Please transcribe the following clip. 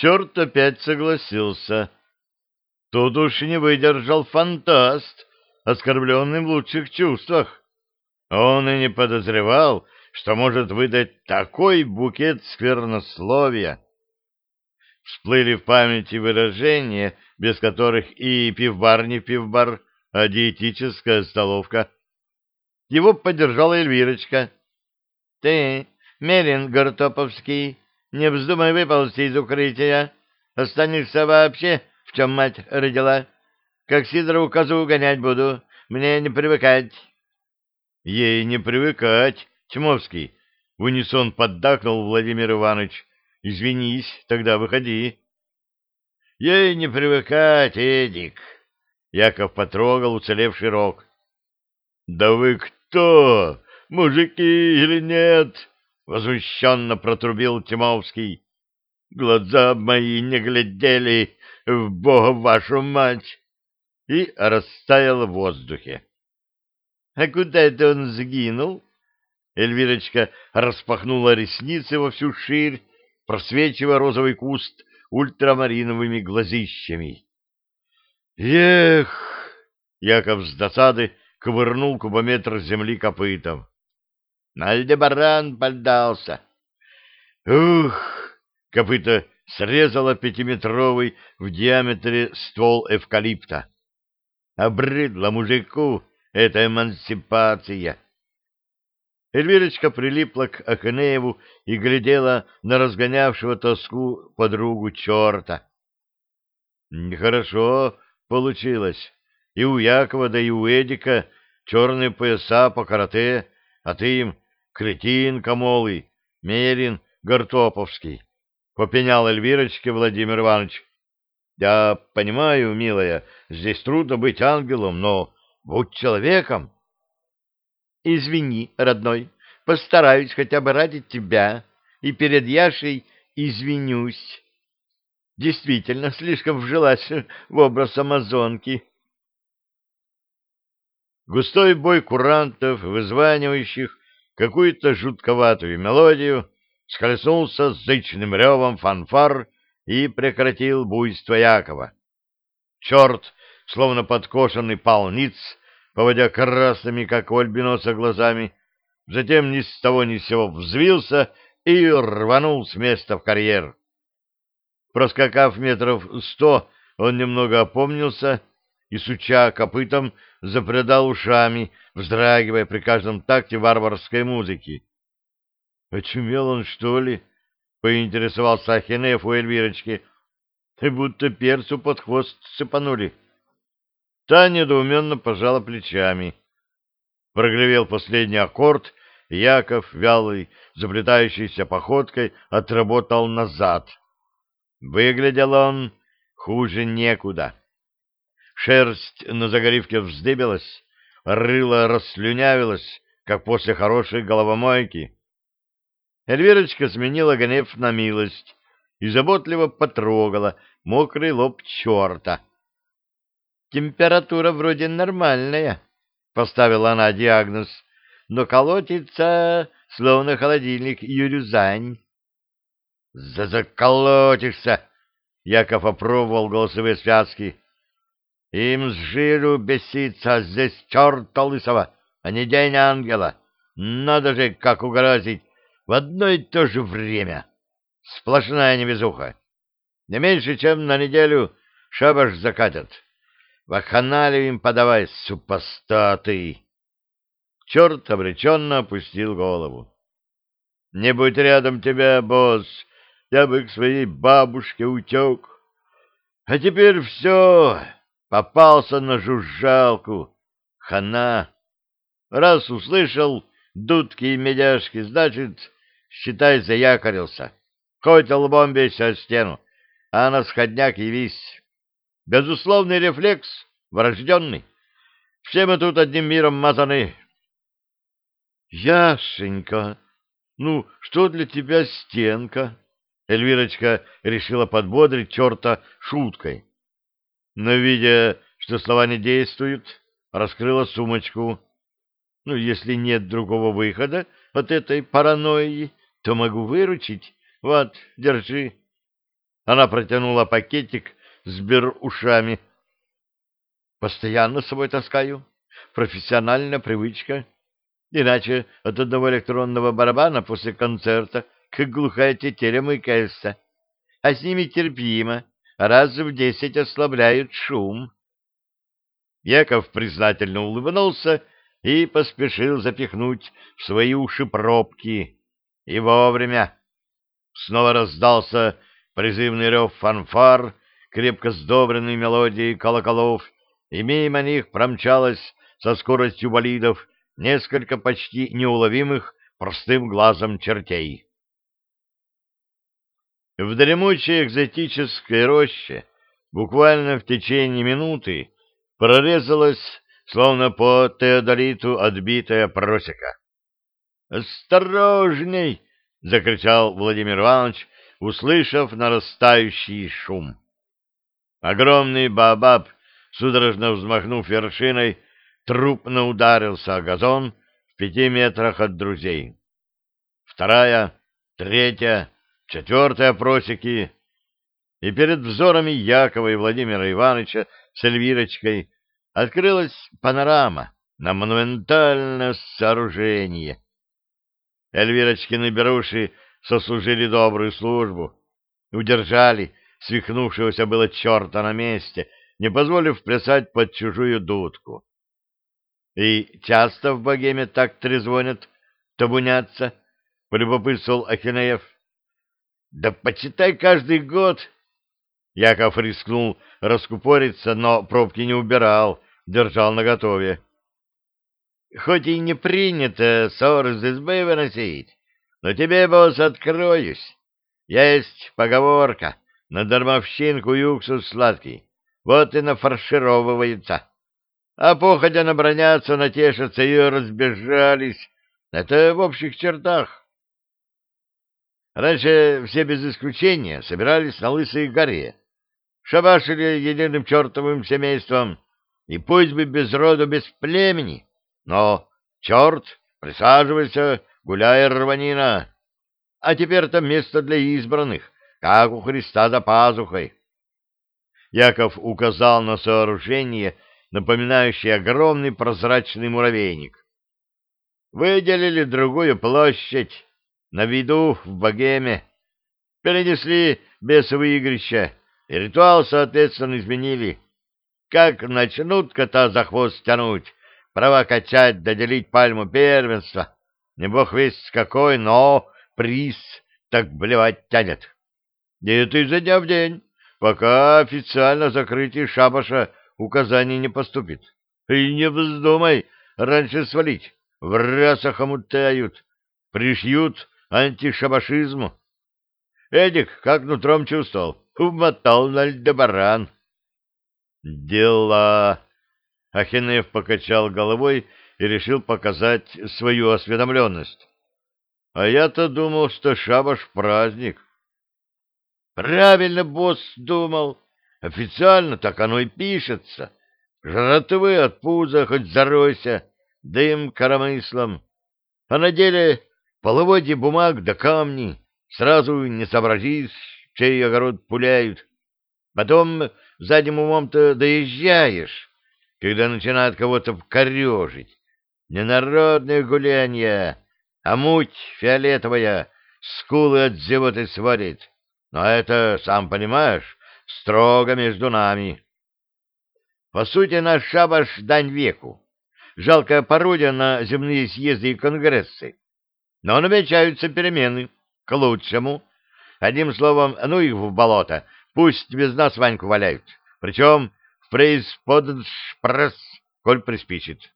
Черт опять согласился. Тут уж не выдержал фантаст, оскорбленный в лучших чувствах. Он и не подозревал, что может выдать такой букет сквернословия. Всплыли в памяти выражения, без которых и пивбар не пивбар, а диетическая столовка. Его поддержала Эльвирочка. — Ты, Мерин Гортоповский, не вздумай выползти из укрытия. Останешься вообще, в чем мать родила. Как Сидорову козу гонять буду. Мне не привыкать. — Ей не привыкать, Тьмовский. В унисон поддакнул Владимир Иванович. — Извинись, тогда выходи. — Ей не привыкать, Эдик. Яков потрогал уцелевший рог. — Да вы кто? Мужики или нет? — возмущенно протрубил Тимовский. — Глаза мои не глядели в Бога вашу мать! И растаял в воздухе. — А куда это он сгинул? Эльвирочка распахнула ресницы во всю ширь, просвечивая розовый куст ультрамариновыми глазищами. «Эх!» — Яков с досады ковырнул кубометр земли копытом. «Альдебаран поддался!» «Ух!» — копыта срезала пятиметровый в диаметре ствол эвкалипта. «Обрыдла мужику эта эмансипация!» Эльвирочка прилипла к Аханееву и глядела на разгонявшего тоску подругу черта. Нехорошо получилось. И у Якова, да и у Эдика черные пояса по карате, а ты им кретин комолый, мерин гортоповский. Попенял Эльвирочке Владимир Иванович. Я понимаю, милая, здесь трудно быть ангелом, но будь человеком. Извини, родной, постараюсь хотя бы ради тебя, и перед Яшей извинюсь. Действительно, слишком вжилась в образ амазонки. Густой бой курантов, вызванивающих какую-то жутковатую мелодию, скользнулся с зычным ревом фанфар и прекратил буйство Якова. Черт, словно подкошенный полниц, поводя красными, как у альбиноса, глазами, затем ни с того ни с сего взвился и рванул с места в карьер. Проскакав метров сто, он немного опомнился и, суча копытом, запредал ушами, вздрагивая при каждом такте варварской музыки. — Очумел он, что ли? — поинтересовался Ахинеф у Эльвирочки. — Будто перцу под хвост сыпанули. — Та недоуменно пожала плечами. Прогревел последний аккорд, Яков, вялый, заплетающейся походкой, отработал назад. Выглядел он хуже некуда. Шерсть на загривке вздыбилась, рыло расслюнявилось, как после хорошей головомойки. Эльвирочка сменила гнев на милость и заботливо потрогала мокрый лоб черта, Температура вроде нормальная, — поставила она диагноз, — но колотится, словно холодильник Юрюзань. — За-заколотишься! — Яков опробовал голосовые связки. — Им с жиру беситься, а здесь черта лысого, а не день ангела. Надо же, как угрозить, в одно и то же время. Сплошная невезуха. Не меньше, чем на неделю шабаш закатят. Вакханалию им подавай, супостаты! Черт обреченно опустил голову. Не будь рядом тебя, босс, я бы к своей бабушке утек. А теперь все, попался на жужжалку. Хана. Раз услышал дудки и медяшки, значит, считай, заякорился. Хоть лбом бейся о стену, а на сходняк явись. Безусловный рефлекс, врожденный. Все мы тут одним миром мазаны. Яшенька, ну, что для тебя стенка? Эльвирочка решила подбодрить черта шуткой. Но, видя, что слова не действуют, раскрыла сумочку. Ну, если нет другого выхода от этой паранойи, то могу выручить. Вот, держи. Она протянула пакетик с бер-ушами. Постоянно с собой таскаю. Профессиональная привычка. Иначе от одного электронного барабана после концерта как глухая тетеря мыкаешься. А с ними терпимо. Раз в десять ослабляют шум. Яков признательно улыбнулся и поспешил запихнуть в свои уши пробки. И вовремя. Снова раздался призывный рев фанфар, крепко сдобренный мелодией колоколов, и мимо них промчалось со скоростью болидов несколько почти неуловимых простым глазом чертей. В дремучей экзотической роще буквально в течение минуты прорезалась, словно по теодолиту, отбитая просека. «Осторожней!» — закричал Владимир Иванович, услышав нарастающий шум. Огромный бабаб, судорожно взмахнув вершиной, трупно ударился о газон в пяти метрах от друзей. Вторая, третья, четвертая просеки, и перед взорами Якова и Владимира Ивановича с Эльвирочкой открылась панорама на монументальное сооружение. Эльвирочкины беруши сослужили добрую службу, удержали свихнувшегося было черта на месте, не позволив плясать под чужую дудку. И часто в богеме так трезвонят, табунятся, — полюбопытствовал Ахинеев. — Да почитай каждый год. Яков рискнул раскупориться, но пробки не убирал, держал наготове. — Хоть и не принято ссор из избы выносить, но тебе, босс, откроюсь. Есть поговорка, на дармовщинку и уксус сладкий, вот и нафаршировывается. А походя набронятся, натешатся и разбежались. Это в общих чертах. Раньше все без исключения собирались на Лысой горе, шабашили единым чертовым семейством, и пусть бы без роду, без племени, но, черт, присаживайся, гуляй, рванина. А теперь там место для избранных, как у Христа за пазухой. Яков указал на сооружение, напоминающий огромный прозрачный муравейник. Выделили другую площадь, на виду в богеме, перенесли бесовые игрища, и ритуал, соответственно, изменили. Как начнут кота за хвост тянуть, права качать, доделить пальму первенства, не бог весть какой, но приз так блевать тянет. И это изо дня в день, пока официально закрытие шабаша указаний не поступит. И не вздумай раньше свалить, в расах омутают, пришьют антишабашизму. Эдик, как нутром чувствовал, умотал на Альдебаран. Дела. Ахинеев покачал головой и решил показать свою осведомленность. А я-то думал, что шабаш праздник. Правильно босс думал. Официально так оно и пишется. Жратвы от пуза хоть заройся, дым коромыслом. А на деле половодье бумаг да камни. Сразу не сообразишь, чей огород пуляют. Потом задним умом-то доезжаешь, когда начинают кого-то вкорежить. Ненародное гулянье, а муть фиолетовая, скулы от зевоты сводит. Но это, сам понимаешь, строго между нами. По сути, наш шабаш — дань веку. Жалкая пародия на земные съезды и конгрессы. Но намечаются перемены к лучшему. Одним словом, ну их в болото, пусть без нас Ваньку валяют. Причем в прейс под шпресс, коль приспичит.